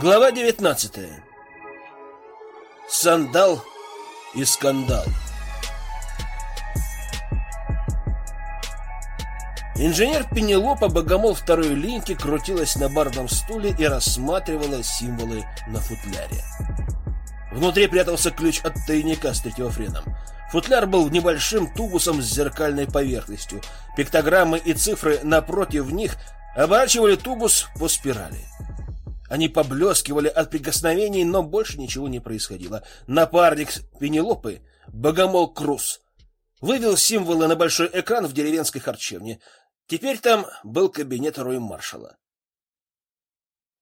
Глава 19. Сандал и скандал. Инженер Пенелопа Богомол второй линьки крутилась на барном стуле и рассматривала символы на футляре. Внутри прятался ключ от тайника с третьофреном. Футляр был небольшим тубусом с зеркальной поверхностью. Пиктограммы и цифры напротив них оборачивали тубус по спирали. Они поблескивали от прикосновений, но больше ничего не происходило. Напарник Пенелопы, Богомол Круз, вывел символы на большой экран в деревенской харчевне. Теперь там был кабинет роймаршала.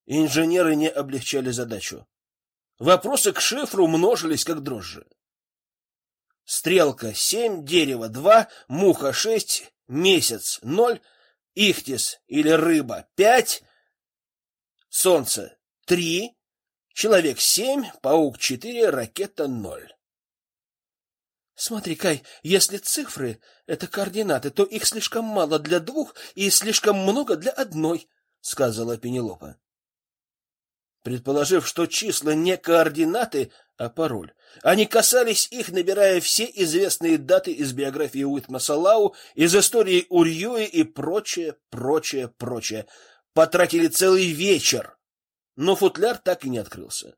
Инженеры не облегчали задачу. Вопросы к шифру множились как дрожжи. Стрелка семь, дерево два, муха шесть, месяц ноль, ихтис или рыба пять. Солнце — три, человек — семь, паук — четыре, ракета — ноль. Смотри, Кай, если цифры — это координаты, то их слишком мало для двух и слишком много для одной, — сказала Пенелопа. Предположив, что числа не координаты, а пароль, они касались их, набирая все известные даты из биографии Уитма Салау, из истории Урьюи и прочее, прочее, прочее — потратили целый вечер, но футляр так и не открылся.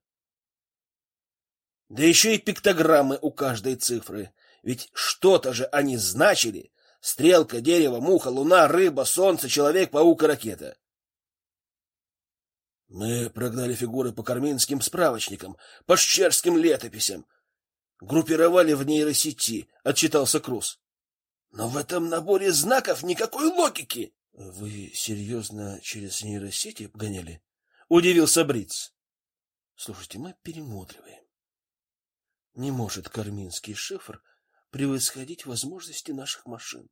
Да еще и пиктограммы у каждой цифры, ведь что-то же они значили: стрелка, дерево, муха, луна, рыба, солнце, человек, паук и ракета. Мы прогнали фигуры по карминским справочникам, по шчерским летописям, группировали в нейросети, отчитался Круз. Но в этом наборе знаков никакой логики. Вы серьезно через нейросети гоняли? Удивился Бриц. Слушайте, мы перемотриваем. Не может карминский шифр превосходить возможности наших машин.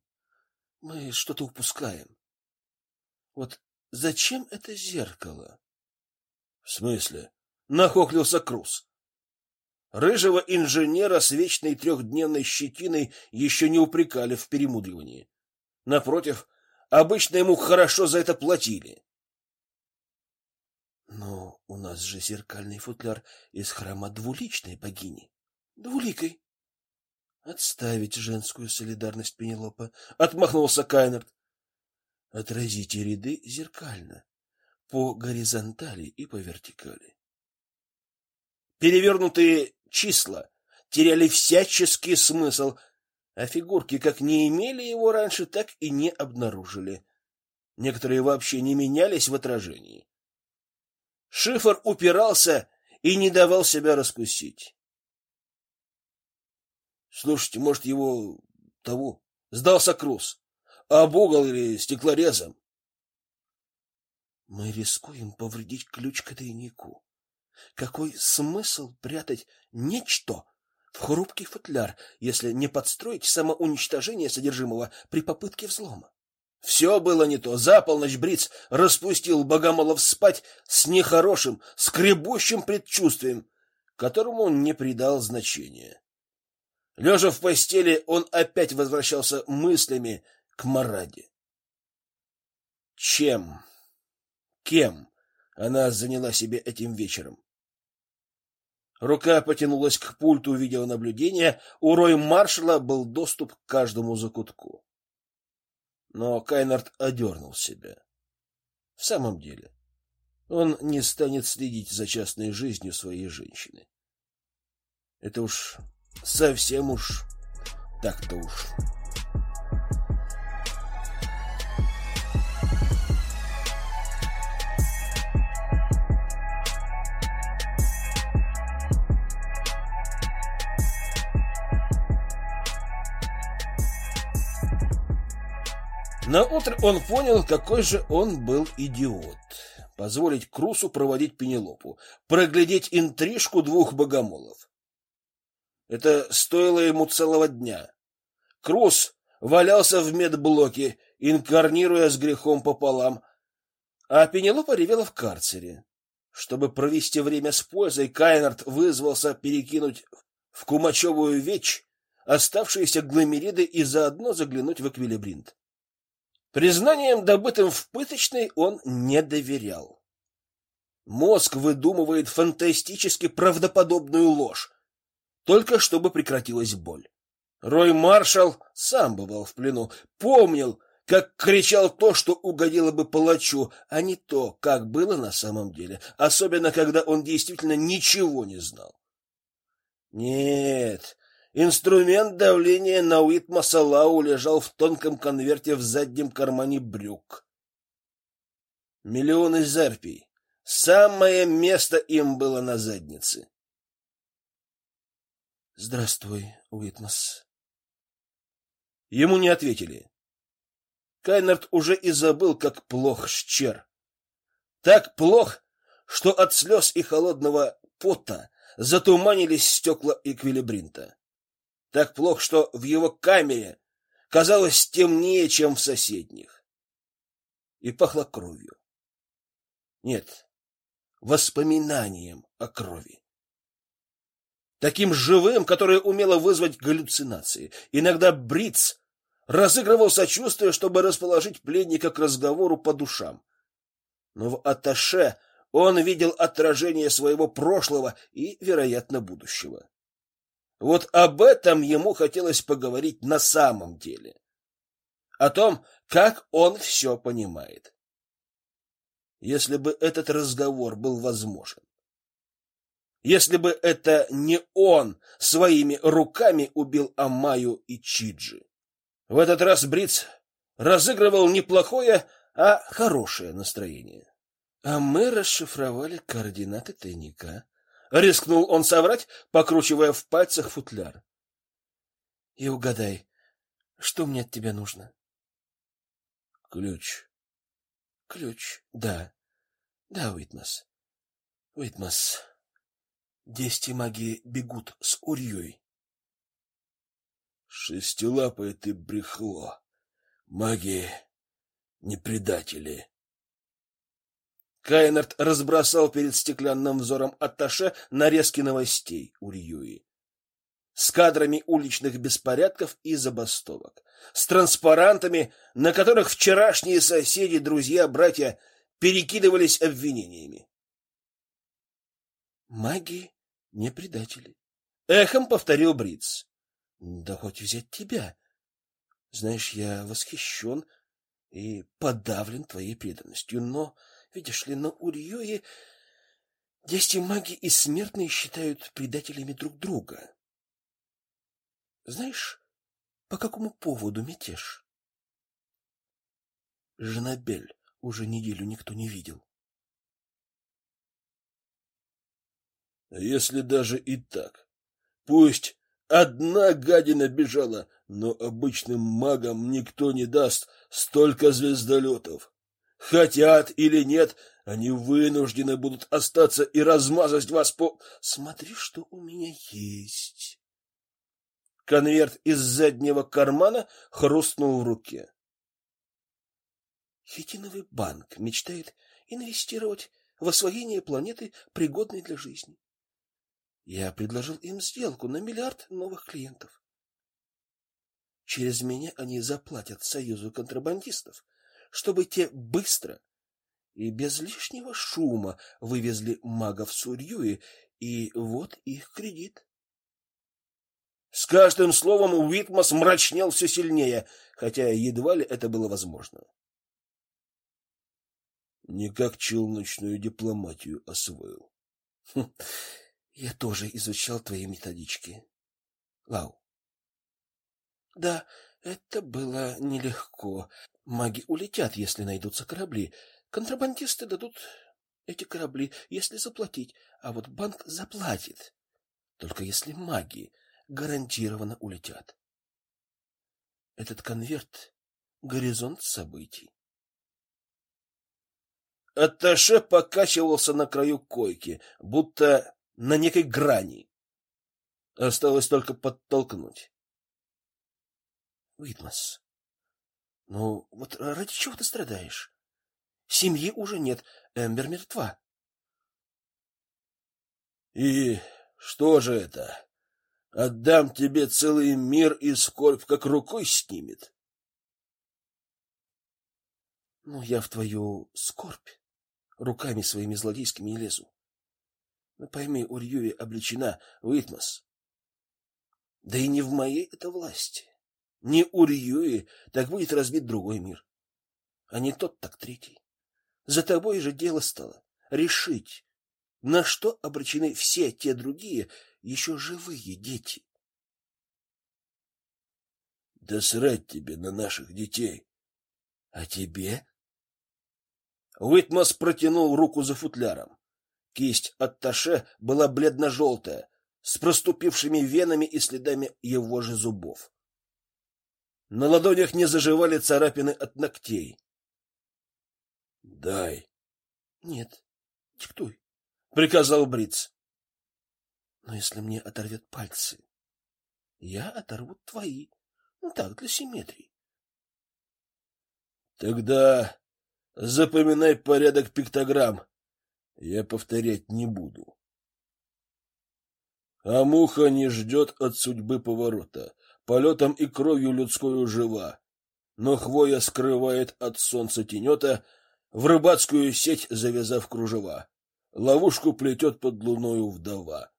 Мы что-то упускаем. Вот зачем это зеркало? В смысле? Нахохлился Круз. Рыжего инженера с вечной трехдневной щетиной еще не упрекали в перемудривании. Напротив, Обычно ему хорошо за это платили. Но у нас же зеркальный футляр из храма двуличной богини. Двуликой. Отставить женскую солидарность Пенелопа, отмахнулся Кайнерт. Отразите ряды зеркально, по горизонтали и по вертикали. Перевернутые числа теряли всяческий смысл, а фигурки как не имели его раньше, так и не обнаружили. Некоторые вообще не менялись в отражении. Шифр упирался и не давал себя раскусить. Слушайте, может, его того сдался Круз, об угол или стеклорезом? Мы рискуем повредить ключ к тайнику. Какой смысл прятать нечто, в хрупкий футляр, если не подстроить самоуничтожение содержимого при попытке взлома. Все было не то. За полночь Бриц распустил Богомолов спать с нехорошим, скребущим предчувствием, которому он не придал значения. Лежа в постели, он опять возвращался мыслями к Мараде. Чем, кем она заняла себе этим вечером? Рука потянулась к пульту видеонаблюдения, у Рой маршала был доступ к каждому закутку. Но Кайнард одернул себя. В самом деле, он не станет следить за частной жизнью своей женщины. Это уж совсем уж так-то уж. На утро он понял, какой же он был идиот. Позволить Крусу проводить Пенелопу, проглядеть интрижку двух богомолов. Это стоило ему целого дня. Крус валялся в медблоке, инкарнируя с грехом пополам, а Пенелопа ревела в карцере. Чтобы провести время с пользой, Кайнард вызвался перекинуть в Кумачевую вечь оставшиеся гломериды и заодно заглянуть в эквилибринт. Признанием, добытым в пыточной, он не доверял. Мозг выдумывает фантастически правдоподобную ложь, только чтобы прекратилась боль. Рой Маршал сам бывал в плену, помнил, как кричал то, что угодило бы палачу, а не то, как было на самом деле, особенно когда он действительно ничего не знал. Нет, инструмент давления на Уитма Салау лежал в тонком конверте в заднем кармане брюк. Миллионы зарпий. Самое место им было на заднице. Здравствуй, Уитмас. Ему не ответили. Кайнерт уже и забыл, как плох Щер. Так плох, что от слез и холодного пота затуманились стекла эквилибринта. Так плох, что в его камере казалось темнее, чем в соседних. И пахло кровью. Нет, воспоминанием о крови. Таким живым, которое умело вызвать галлюцинации. Иногда Бриц разыгрывал сочувствие, чтобы расположить пленника к разговору по душам. Но в аташе он видел отражение своего прошлого и, вероятно, будущего. Вот об этом ему хотелось поговорить на самом деле. О том, как он все понимает если бы этот разговор был возможен. Если бы это не он своими руками убил Амаю и Чиджи. В этот раз Бриц разыгрывал не плохое, а хорошее настроение. А мы расшифровали координаты тайника. Рискнул он соврать, покручивая в пальцах футляр. И угадай, что мне от тебя нужно? Ключ. Ключ, да. Да, Уитмас. Уитмас. Десяти маги бегут с Урьей. Шестилапые ты брехло. Маги не предатели. Кайнард разбросал перед стеклянным взором Атташе нарезки новостей Урьюи с кадрами уличных беспорядков и забастовок, с транспарантами, на которых вчерашние соседи, друзья, братья перекидывались обвинениями. Маги не предатели. Эхом повторил Бриц. Да хоть взять тебя. Знаешь, я восхищен и подавлен твоей преданностью, но, видишь ли, на Урьёе десяти маги и смертные считают предателями друг друга. Знаешь, по какому поводу мятеж? Женабель уже неделю никто не видел. Если даже и так, пусть одна гадина бежала, но обычным магам никто не даст столько звездолетов. Хотят или нет, они вынуждены будут остаться и размазать вас по... Смотри, что у меня есть. Конверт из заднего кармана хрустнул в руке. Хитиновый банк мечтает инвестировать в освоение планеты, пригодной для жизни. Я предложил им сделку на миллиард новых клиентов. Через меня они заплатят Союзу контрабандистов, чтобы те быстро и без лишнего шума вывезли магов Сурьюи, и вот их кредит. С каждым словом Уитмас мрачнел все сильнее, хотя едва ли это было возможно. Никак челночную дипломатию освоил. Хм, я тоже изучал твои методички. Лау. Да, это было нелегко. Маги улетят, если найдутся корабли. Контрабандисты дадут эти корабли, если заплатить, а вот банк заплатит. Только если маги гарантированно улетят. Этот конверт горизонт событий. Атташе покачивался на краю койки, будто на некой грани. Осталось только подтолкнуть. Витмас, ну вот ради чего ты страдаешь? Семьи уже нет, Эмбер мертва. И что же это? Отдам тебе целый мир, и скорбь как рукой снимет. Ну, я в твою скорбь руками своими злодейскими не лезу. Но пойми, Урьюви обречена, Уитмас. Да и не в моей это власти. Не Урьюви, так будет разбит другой мир. А не тот, так третий. За тобой же дело стало решить, на что обречены все те другие, еще живые дети. Да срать тебе на наших детей. А тебе? Уитмас протянул руку за футляром. Кисть от Таше была бледно-желтая, с проступившими венами и следами его же зубов. На ладонях не заживали царапины от ногтей. Дай. Нет. Диктуй, приказал Бриц. Но если мне оторвет пальцы, я оторву твои. Ну так, для симметрии. Тогда запоминай порядок пиктограмм. Я повторять не буду. А муха не ждет от судьбы поворота. Полетом и кровью людскую жива. Но хвоя скрывает от солнца тенета, в рыбацкую сеть завязав кружева. Ловушку плетет под луною вдова.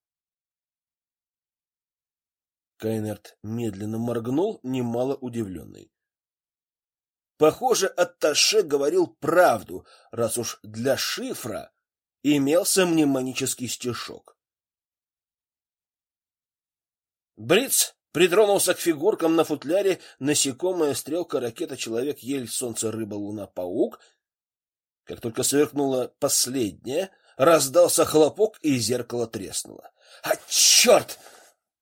Кайнерт медленно моргнул, немало удивленный. Похоже, Атташе говорил правду, раз уж для шифра имелся мнемонический стишок. Бриц притронулся к фигуркам на футляре насекомое, стрелка, ракета, человек, ель, солнце, рыба, луна, паук. Как только сверкнуло последнее, раздался хлопок, и зеркало треснуло. А черт!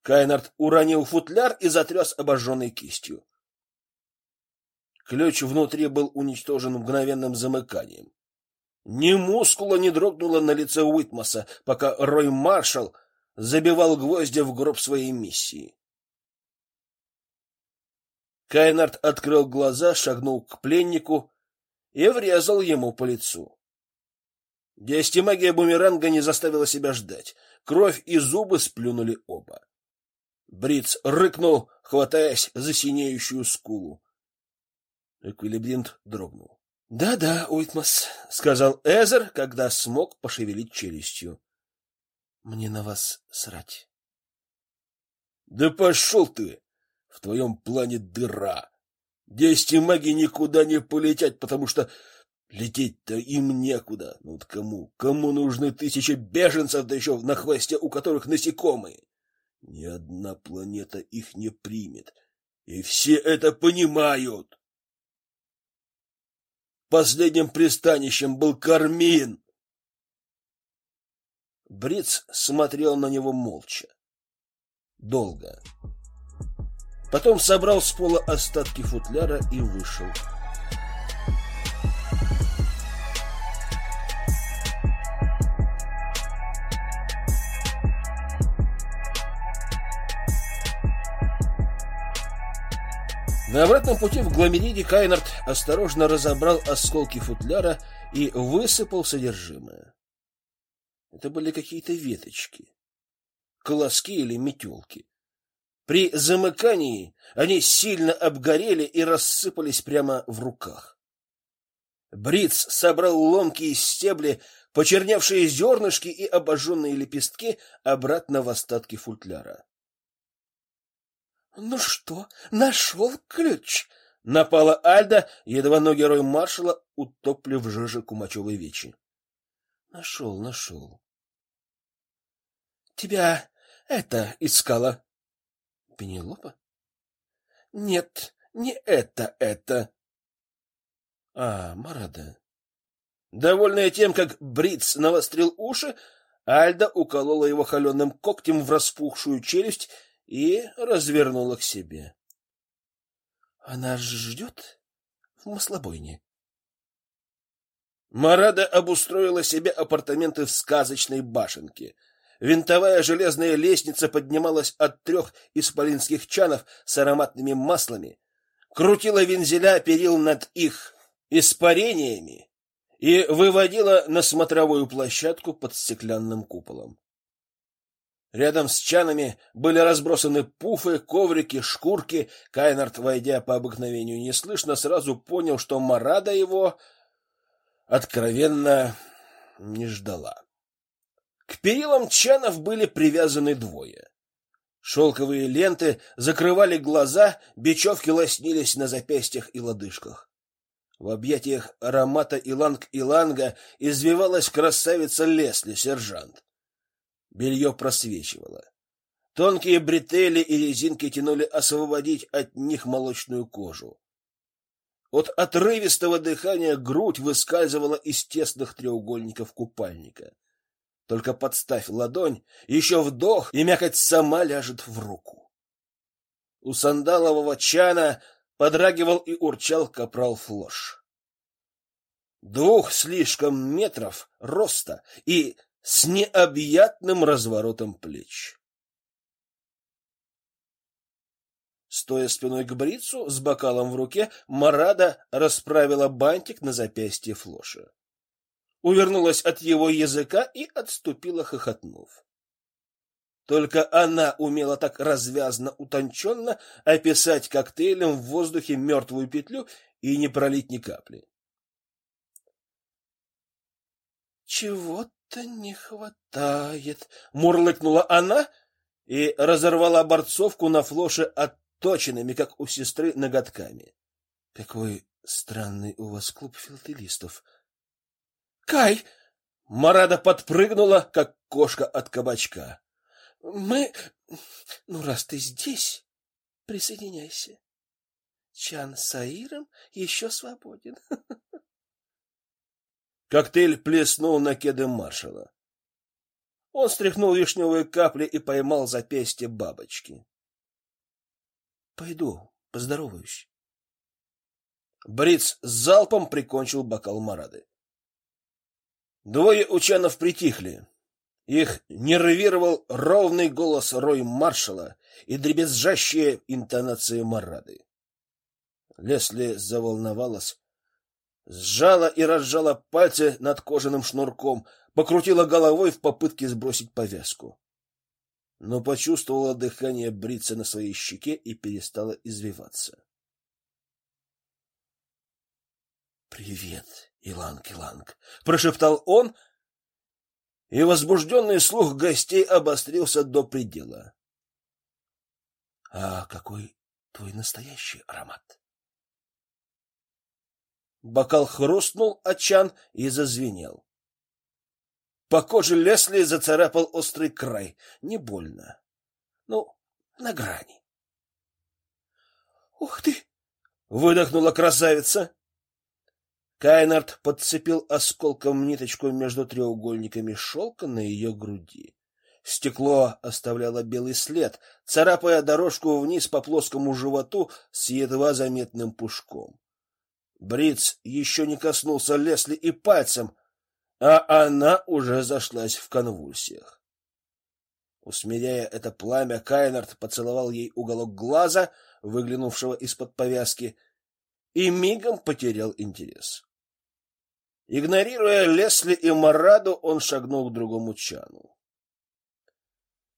Кайнард уронил футляр и затряс обожженной кистью. Ключ внутри был уничтожен мгновенным замыканием. Ни мускула не дрогнуло на лице Уитмаса, пока Рой Маршалл забивал гвозди в гроб своей миссии. Кайнард открыл глаза, шагнул к пленнику и врезал ему по лицу. Диастемагия бумеранга не заставила себя ждать. Кровь и зубы сплюнули оба. Бриц рыкнул, хватаясь за синеющую скулу. Эквилибринт дрогнул. «Да-да, Уитмас», — сказал Эзер, когда смог пошевелить челюстью. «Мне на вас срать». «Да пошел ты! В твоем плане дыра. Десяти маги никуда не полетят, потому что лететь-то им некуда. Ну вот кому? Кому нужны тысячи беженцев, да еще на хвосте у которых насекомые? Ни одна планета их не примет, и все это понимают. Последним пристанищем был Кармин. Бриц смотрел на него молча. Долго. Потом собрал с пола остатки футляра и вышел. На обратном пути в Гламериде Кайнард осторожно разобрал осколки футляра и высыпал содержимое. Это были какие-то веточки, колоски или метелки. При замыкании они сильно обгорели и рассыпались прямо в руках. Бриц собрал ломкие стебли, почерневшие зернышки и обожженные лепестки обратно в остатки футляра. Ну что, нашел ключ? Напала Альда, едва ноги герой маршала утопли в жиже кумачевой вечи. Нашел, нашел. Тебя это искала. Пенелопа? Нет, не это, это. А, Марада. Довольная тем, как Бриц навострил уши, Альда уколола его холеным когтем в распухшую челюсть и развернула к себе. Она ждет в маслобойне. Марада обустроила себе апартаменты в сказочной башенке. Винтовая железная лестница поднималась от трех исполинских чанов с ароматными маслами, крутила вензеля перил над их испарениями и выводила на смотровую площадку под стеклянным куполом. Рядом с чанами были разбросаны пуфы, коврики, шкурки. Кайнард, войдя по обыкновению неслышно, сразу понял, что Марада его откровенно не ждала. К перилам чанов были привязаны двое. Шелковые ленты закрывали глаза, бечевки лоснились на запястьях и лодыжках. В объятиях аромата иланг-иланга извивалась красавица Лесли, сержант. Белье просвечивало. Тонкие бретели и резинки тянули освободить от них молочную кожу. От отрывистого дыхания грудь выскальзывала из тесных треугольников купальника. Только подставь ладонь, еще вдох, и мякоть сама ляжет в руку. У сандалового чана подрагивал и урчал капрал Флош. Двух слишком метров роста и с необъятным разворотом плеч. Стоя спиной к брицу, с бокалом в руке, Марада расправила бантик на запястье Флоша увернулась от его языка и отступила, хохотнув. Только она умела так развязно, утонченно описать коктейлем в воздухе мертвую петлю и не пролить ни капли. Чего-то не хватает, мурлыкнула она и разорвала борцовку на флоше отточенными, как у сестры, ноготками. Какой странный у вас клуб филателистов, Кай! Марада подпрыгнула, как кошка от кабачка. Мы... Ну, раз ты здесь, присоединяйся. Чан с Аиром еще свободен. Коктейль плеснул на кеды маршала. Он стряхнул вишневые капли и поймал запястье бабочки. Пойду, поздороваюсь. Бриц залпом прикончил бокал Марады. Двое ученых притихли. Их нервировал ровный голос Рой маршала и дребезжащие интонации Марады. Лесли заволновалась, сжала и разжала пальцы над кожаным шнурком, покрутила головой в попытке сбросить повязку. Но почувствовала дыхание брица на своей щеке и перестала извиваться. Привет, Иланг-Иланг, прошептал он, и возбужденный слух гостей обострился до предела. А какой твой настоящий аромат? Бокал хрустнул о чан и зазвенел. По коже Лесли зацарапал острый край, не больно. Ну, на грани. Ух ты, выдохнула красавица. Кайнард подцепил осколком ниточку между треугольниками шелка на ее груди. Стекло оставляло белый след, царапая дорожку вниз по плоскому животу с едва заметным пушком. Бриц еще не коснулся Лесли и пальцем, а она уже зашлась в конвульсиях. Усмиряя это пламя, Кайнард поцеловал ей уголок глаза, выглянувшего из-под повязки, и мигом потерял интерес. Игнорируя Лесли и Мараду, он шагнул к другому чану.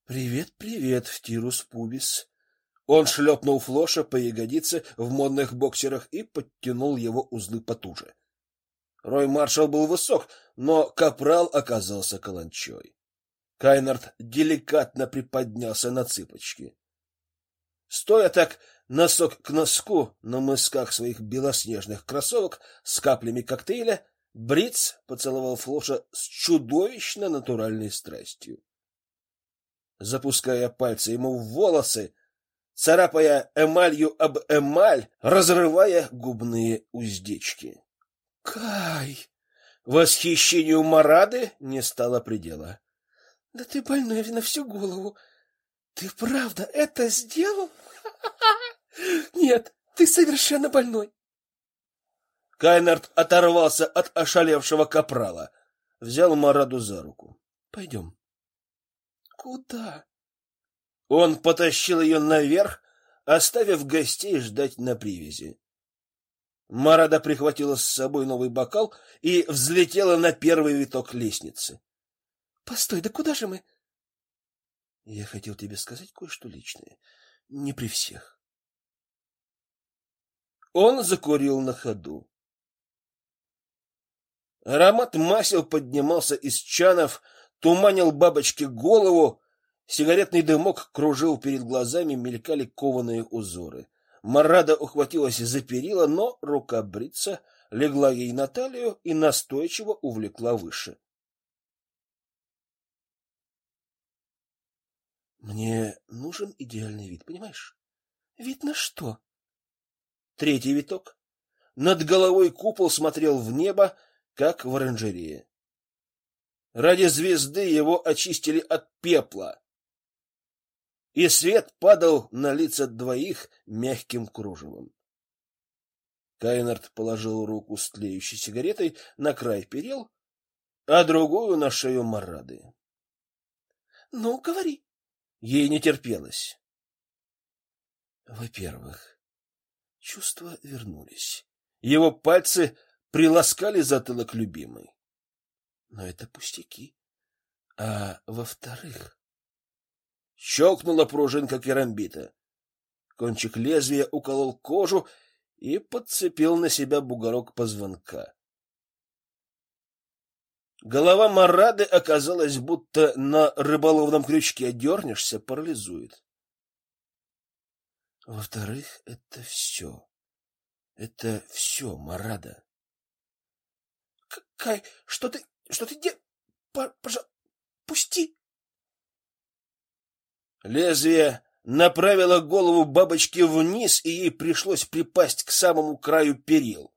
Привет, привет, Тирус Пубис. Он шлепнул Флоша по ягодице в модных боксерах и подтянул его узлы потуже. Рой Маршал был высок, но капрал оказался каланчой. Кайнард деликатно приподнялся на цыпочки. Стоя так носок к носку на мысках своих белоснежных кроссовок с каплями коктейля, Бриц поцеловал Флоша с чудовищно натуральной страстью. Запуская пальцы ему в волосы, царапая эмалью об эмаль, разрывая губные уздечки. Кай! Восхищению Марады не стало предела. Да ты больной на всю голову. Ты правда это сделал? Нет, ты совершенно больной. Кайнард оторвался от ошалевшего капрала, взял Мараду за руку. Пойдем. Куда? Он потащил ее наверх, оставив гостей ждать на привязи. Марада прихватила с собой новый бокал и взлетела на первый виток лестницы. Постой, да куда же мы? Я хотел тебе сказать кое-что личное, не при всех. Он закурил на ходу. Аромат масел поднимался из чанов, туманил бабочке голову, сигаретный дымок кружил перед глазами, мелькали кованые узоры. Марада ухватилась за перила, но рука брица легла ей на талию и настойчиво увлекла выше. Мне нужен идеальный вид, понимаешь? Вид на что? Третий виток. Над головой купол смотрел в небо, как в оранжерее. Ради звезды его очистили от пепла. И свет падал на лица двоих мягким кружевом. Кайнард положил руку с тлеющей сигаретой на край перил, а другую на шею Марады. — Ну, говори. Ей не терпелось. Во-первых, чувства вернулись. Его пальцы приласкали затылок любимой. Но это пустяки. А во-вторых, щелкнула пружинка керамбита. Кончик лезвия уколол кожу и подцепил на себя бугорок позвонка. Голова Марады оказалась будто на рыболовном крючке, дернешься, парализует. Во-вторых, это все. Это все, Марада. Кай, что ты, что ты де... Пожалуйста, пусти. Лезвие направило голову бабочки вниз, и ей пришлось припасть к самому краю перил.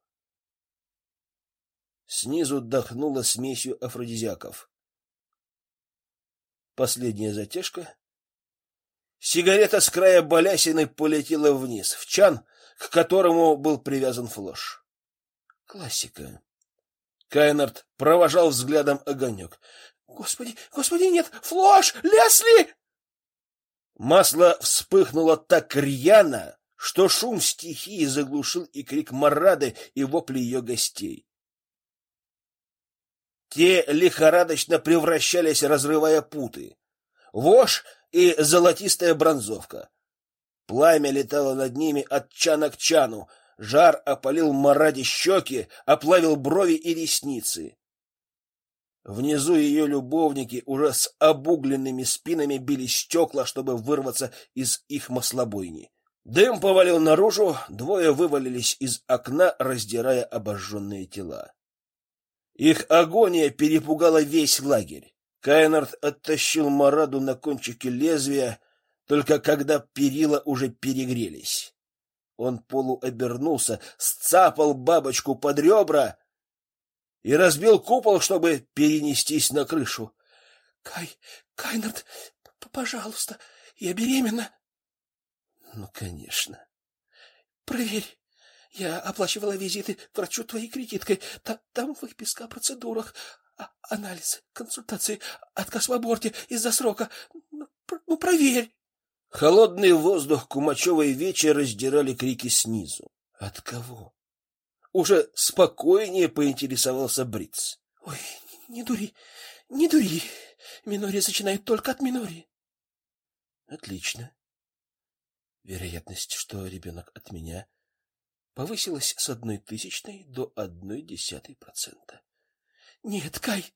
Снизу дохнуло смесью афродизиаков. Последняя затяжка. Сигарета с края балясины полетела вниз, в чан, к которому был привязан флош. Классика. Кайнард провожал взглядом огонек. Господи, господи, нет, флош, Лесли! Масло вспыхнуло так рьяно, что шум стихии заглушил и крик Марады, и вопли ее гостей. Те лихорадочно превращались, разрывая путы. Вошь и золотистая бронзовка. Пламя летало над ними от чана к чану, жар опалил Мараде щеки, оплавил брови и ресницы. Внизу ее любовники уже с обугленными спинами били стекла, чтобы вырваться из их маслобойни. Дым повалил наружу, двое вывалились из окна, раздирая обожженные тела. Их агония перепугала весь лагерь. Кайнард оттащил Мараду на кончике лезвия, только когда перила уже перегрелись. Он полуобернулся, сцапал бабочку под ребра и разбил купол, чтобы перенестись на крышу. — Кай, Кайнард, пожалуйста, я беременна. — Ну, конечно. — Проверь. Я оплачивала визиты к врачу твоей кредиткой. Та там выписка о процедурах, а анализы, консультации, отказ в аборте из-за срока. Ну, ну, проверь. Холодный воздух кумачевой вечи раздирали крики снизу. От кого? Уже спокойнее поинтересовался Бриц. Ой, не дури, не дури. Минори начинает только от Минори. Отлично. Вероятность, что ребенок от меня повысилась с одной тысячной до одной десятой процента. Нет, Кай.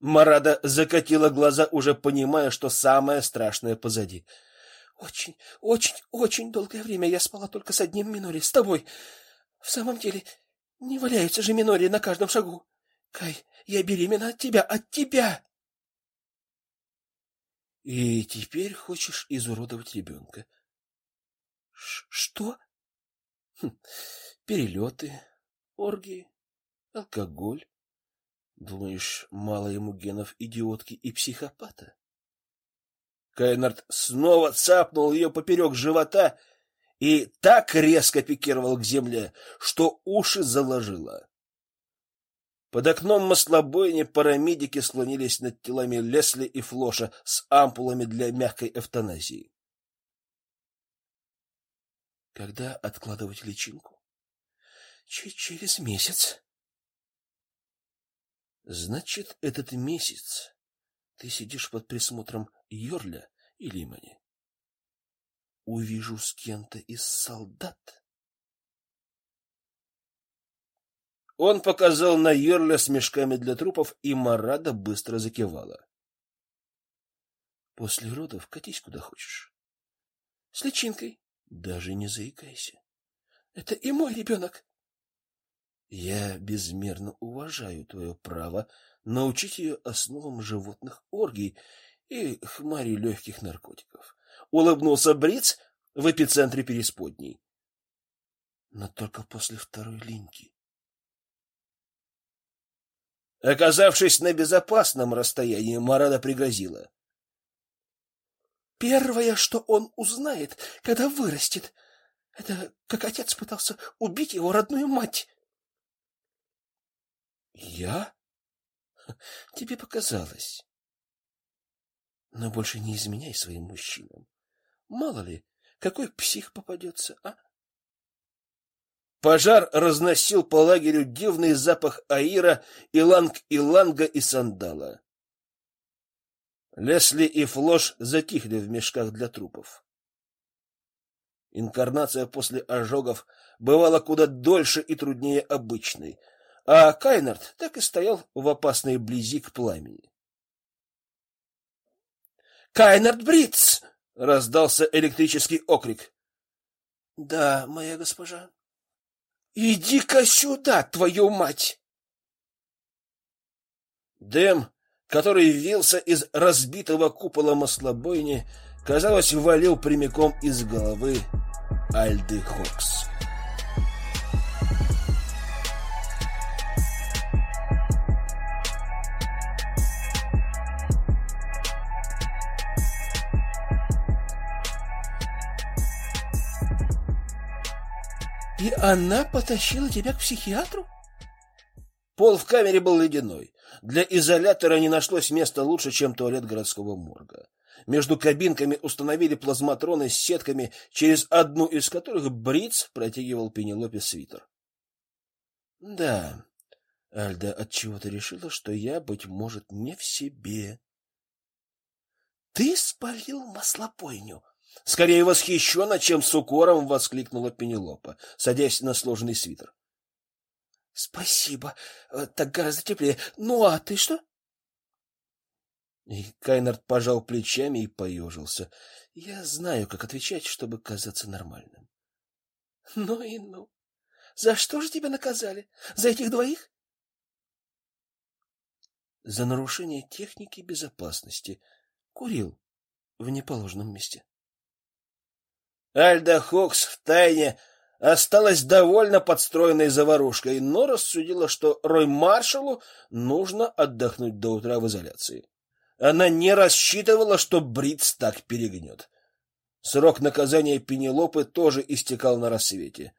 Марада закатила глаза, уже понимая, что самое страшное позади. Очень, очень, очень долгое время я спала только с одним Минори, с тобой. В самом деле, не валяются же Минори на каждом шагу. Кай, я беременна от тебя, от тебя. И теперь хочешь изуродовать ребенка. Что? Хм, перелеты, оргии, алкоголь. Думаешь, мало ему генов идиотки и психопата? Кайнард снова цапнул ее поперек живота и так резко пикировал к земле, что уши заложило. Под окном маслобойни парамедики склонились над телами Лесли и Флоша с ампулами для мягкой эвтаназии. Когда откладывать личинку? Ч через месяц. Значит, этот месяц ты сидишь под присмотром Йорля и Лимани. Увижу с кем-то из солдат. Он показал на Йорля с мешками для трупов, и Марада быстро закивала. После родов катись куда хочешь. С личинкой даже не заикайся. Это и мой ребенок. Я безмерно уважаю твое право научить ее основам животных оргий и хмари легких наркотиков. Улыбнулся Бриц в эпицентре пересподней. Но только после второй линьки. Оказавшись на безопасном расстоянии, Марада пригрозила. Первое, что он узнает, когда вырастет, это как отец пытался убить его родную мать. Я? Тебе показалось. Но больше не изменяй своим мужчинам. Мало ли, какой псих попадется, а? Пожар разносил по лагерю дивный запах аира, иланг-иланга и сандала. Лесли и Флош затихли в мешках для трупов. Инкарнация после ожогов бывала куда дольше и труднее обычной, а Кайнард так и стоял в опасной близи к пламени. Кайнард Бриц! раздался электрический окрик. Да, моя госпожа. Иди-ка сюда, твою мать. Дэм который вился из разбитого купола маслобойни, казалось, валил прямиком из головы Альды Хокс. И она потащила тебя к психиатру? Пол в камере был ледяной. Для изолятора не нашлось места лучше, чем туалет городского морга. Между кабинками установили плазматроны с сетками, через одну из которых Бриц протягивал Пенелопе свитер. Да. Альда от чего-то решила, что я быть может не в себе. Ты спалил маслопойню. Скорее восхищенно, чем с укором воскликнула Пенелопа, садясь на сложенный свитер. Спасибо. Э, так гораздо теплее. Ну а ты что? И Кайнард пожал плечами и поежился. Я знаю, как отвечать, чтобы казаться нормальным. Ну и ну. За что же тебя наказали? За этих двоих? За нарушение техники безопасности. Курил в неположенном месте. Альда Хокс в тайне осталась довольно подстроенной заварушкой, но рассудила, что Рой Маршалу нужно отдохнуть до утра в изоляции. Она не рассчитывала, что Бриц так перегнет. Срок наказания Пенелопы тоже истекал на рассвете.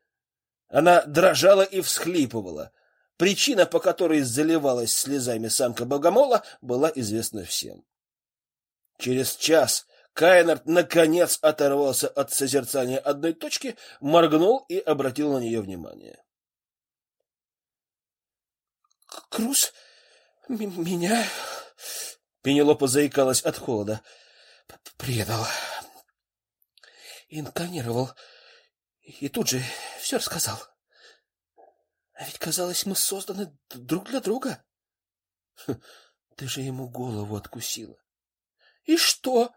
Она дрожала и всхлипывала. Причина, по которой заливалась слезами самка богомола, была известна всем. Через час Кайнард наконец оторвался от созерцания одной точки, моргнул и обратил на нее внимание. Крус меня Пенелопа заикалась от холода. Предал. Инканировал. И тут же все рассказал. А ведь казалось, мы созданы друг для друга. Ты же ему голову откусила. И что?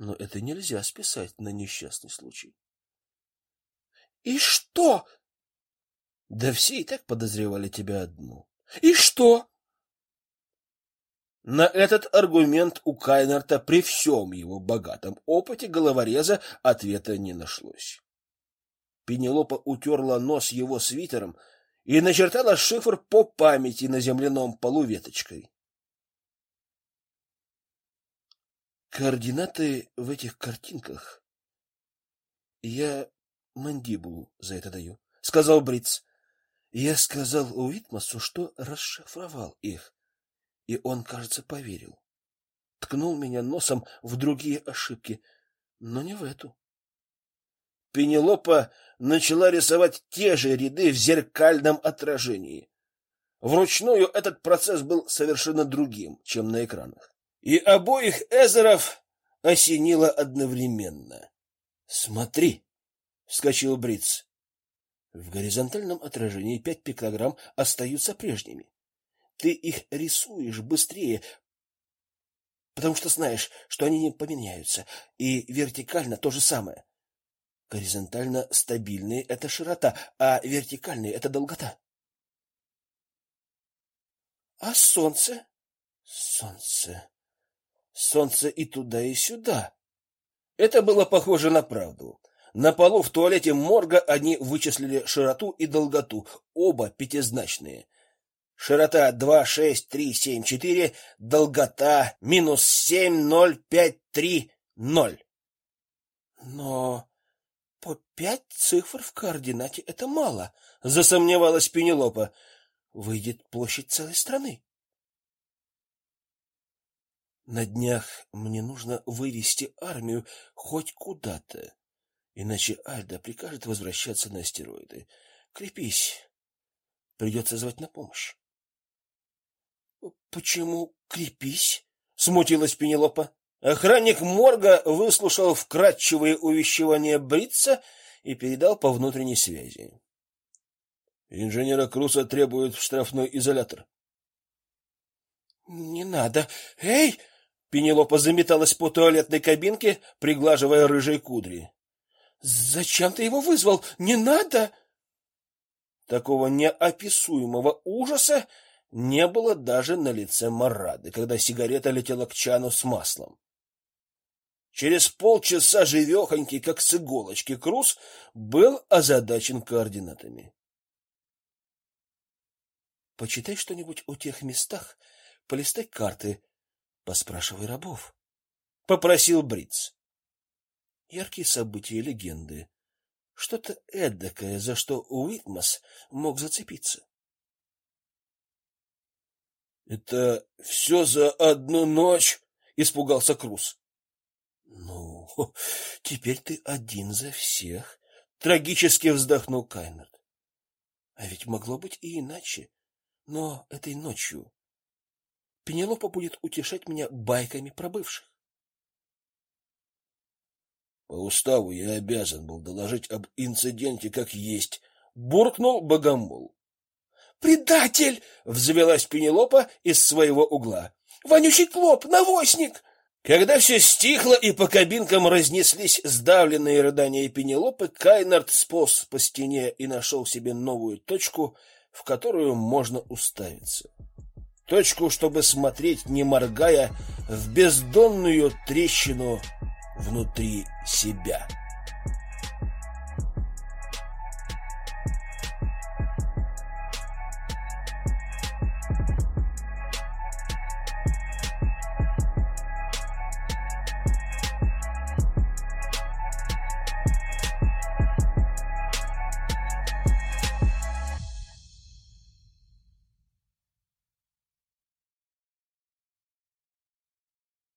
Но это нельзя списать на несчастный случай. И что? Да все и так подозревали тебя одну. И что? На этот аргумент у Кайнерта при всем его богатом опыте головореза ответа не нашлось. Пенелопа утерла нос его свитером и начертала шифр по памяти на земляном полу веточкой. Координаты в этих картинках. Я мандибулу за это даю, сказал Бриц. Я сказал Уитмасу, что расшифровал их, и он, кажется, поверил. Ткнул меня носом в другие ошибки, но не в эту. Пенелопа начала рисовать те же ряды в зеркальном отражении. Вручную этот процесс был совершенно другим, чем на экранах и обоих эзеров осенило одновременно. "Смотри", вскочил Бриц. В горизонтальном отражении пять пиктограмм остаются прежними. Ты их рисуешь быстрее, потому что знаешь, что они не поменяются, и вертикально то же самое. Горизонтально стабильные это широта, а вертикальные это долгота. А солнце? Солнце. Солнце и туда, и сюда. Это было похоже на правду. На полу в туалете морга они вычислили широту и долготу, оба пятизначные. Широта 2, 6, 3, 7, 4, долгота минус 7, 0, 5, 3, 0. Но по пять цифр в координате это мало, засомневалась Пенелопа. Выйдет площадь целой страны. На днях мне нужно вывести армию хоть куда-то, иначе Альда прикажет возвращаться на астероиды. Крепись. Придется звать на помощь. Почему крепись? смутилась Пенелопа. Охранник морга выслушал вкратчивые увещевания Брица и передал по внутренней связи. Инженера Круса требуют в штрафной изолятор. Не надо. Эй! Пенелопа заметалась по туалетной кабинке, приглаживая рыжие кудри. Зачем ты его вызвал? Не надо. Такого неописуемого ужаса не было даже на лице Марады, когда сигарета летела к чану с маслом. Через полчаса живехонький, как с иголочки, Крус был озадачен координатами. Почитай что-нибудь о тех местах, полистай карты, поспрашивай рабов, попросил Бриц. Яркие события и легенды, что-то эдакое, за что Уитмас мог зацепиться. Это все за одну ночь, испугался Крус. Ну, теперь ты один за всех, трагически вздохнул Кайнерт. А ведь могло быть и иначе. Но этой ночью Пенелопа будет утешать меня байками про бывших. По уставу я обязан был доложить об инциденте как есть, буркнул Богомол. Предатель, взвелась Пенелопа из своего угла. Вонючий клоп, навозник. Когда все стихло и по кабинкам разнеслись сдавленные рыдания Пенелопы, Кайнард сполз по стене и нашел себе новую точку, в которую можно уставиться. Точку, чтобы смотреть, не моргая, в бездонную трещину внутри себя.